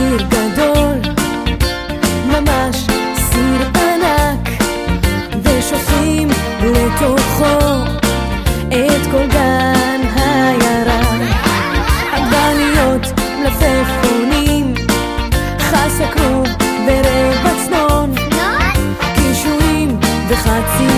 סיר גדול, ממש סיר ענק, ושופכים לתוכו את כל גן הירק. עגבניות, מלפפונים, חסה כרוב ורבע צנון, קישורים וחצי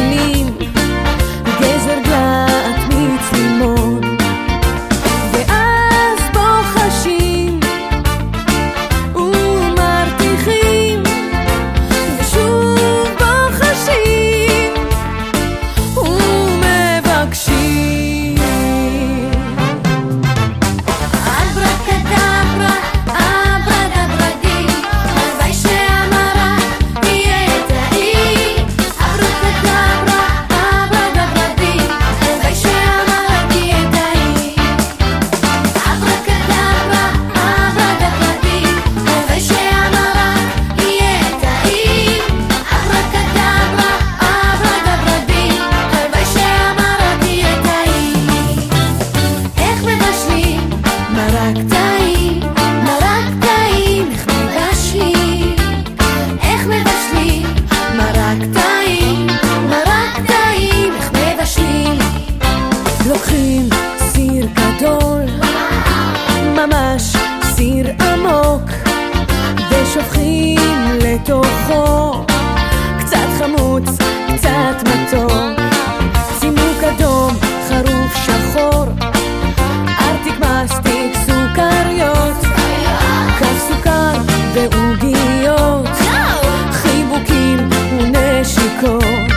סיר עמוק ושופכים לתוכו. קצת חמוץ, קצת מתוק. צימוק אדום, חרוף שחור. ארטיק מסטיק, סוכריות. קו סוכר ועוגיות. חיבוקים ונשיקות.